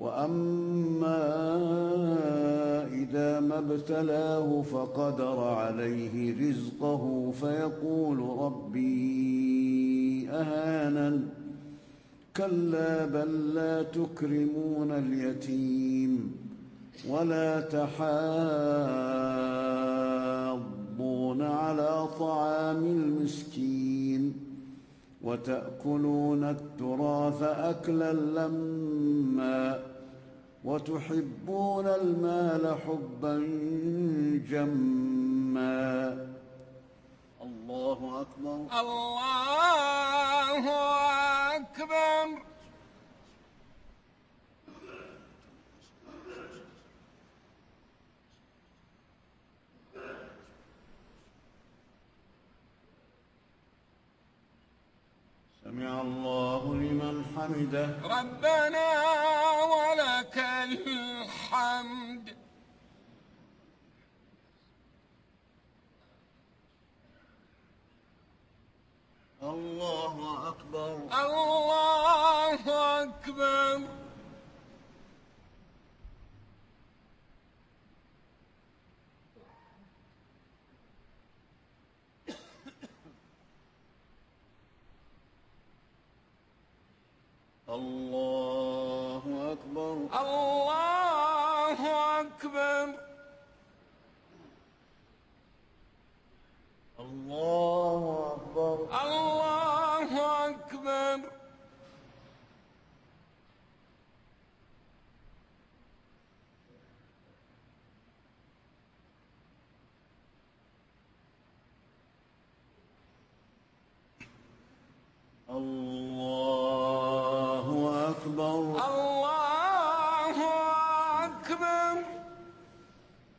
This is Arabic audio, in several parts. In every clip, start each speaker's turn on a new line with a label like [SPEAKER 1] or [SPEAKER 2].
[SPEAKER 1] وأما إذا ما ابتلاه فقدر عليه رزقه فيقول ربي أهانن. كلا بل لا تكرمون اليتيم ولا تحاضون على طعام المسكين وتأكلون التراث أكلا لما وتحبون المال حبا جما. الله أكبر.
[SPEAKER 2] الله أكبر.
[SPEAKER 1] سمع الله لمن حمده.
[SPEAKER 2] ربنا ولك الحمد
[SPEAKER 1] الله
[SPEAKER 2] أكبر.
[SPEAKER 1] الله
[SPEAKER 2] أكبر.
[SPEAKER 1] الله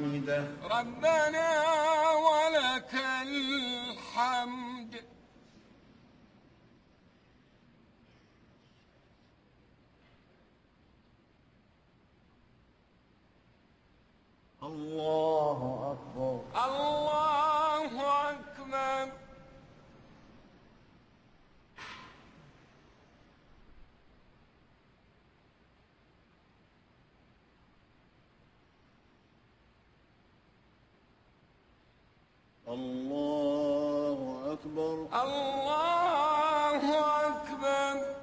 [SPEAKER 1] حمده
[SPEAKER 2] ربنا ولك الحمد.
[SPEAKER 1] الله اكبر
[SPEAKER 2] الله أكبر
[SPEAKER 1] الله اكبر
[SPEAKER 2] الله أكبر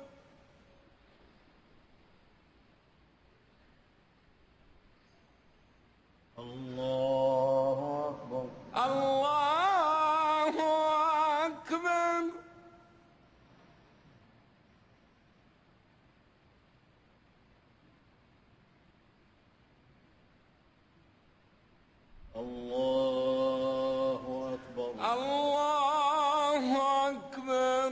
[SPEAKER 1] الله اكبر
[SPEAKER 2] الله أكبر
[SPEAKER 1] الله اكبر
[SPEAKER 2] الله أكبر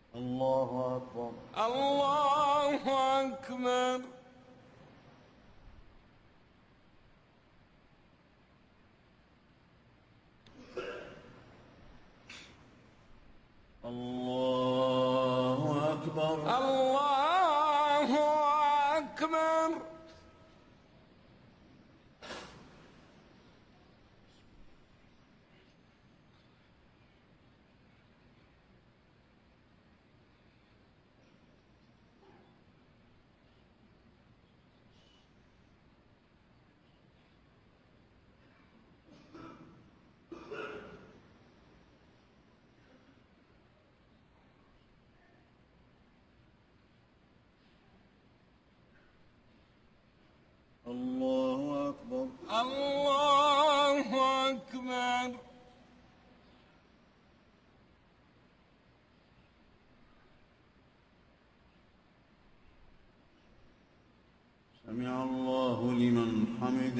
[SPEAKER 1] الله أكبر.
[SPEAKER 2] الله أكبر
[SPEAKER 1] الله اكبر
[SPEAKER 2] الله أكبر
[SPEAKER 1] الله اكبر
[SPEAKER 2] الله أكبر
[SPEAKER 1] سمع الله لمن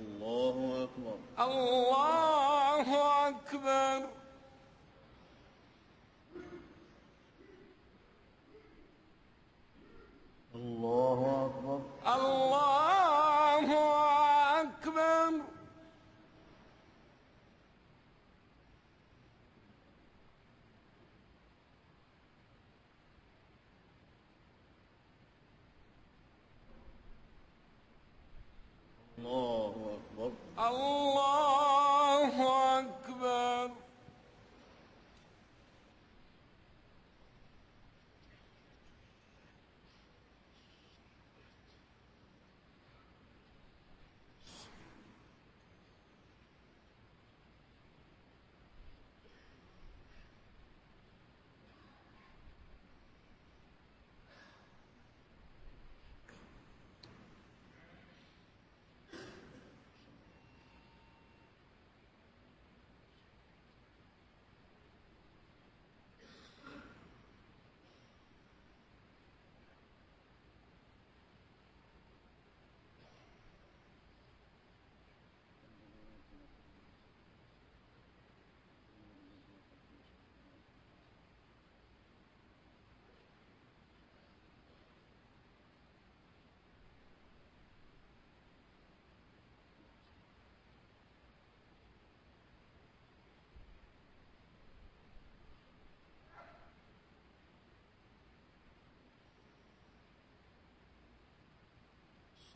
[SPEAKER 1] الله أكبر.
[SPEAKER 2] الله أكبر
[SPEAKER 1] الله أكبر
[SPEAKER 2] الله أكبر
[SPEAKER 1] الله أكبر
[SPEAKER 2] الله أكبر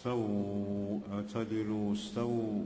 [SPEAKER 1] استووا اعتدلوا استووا.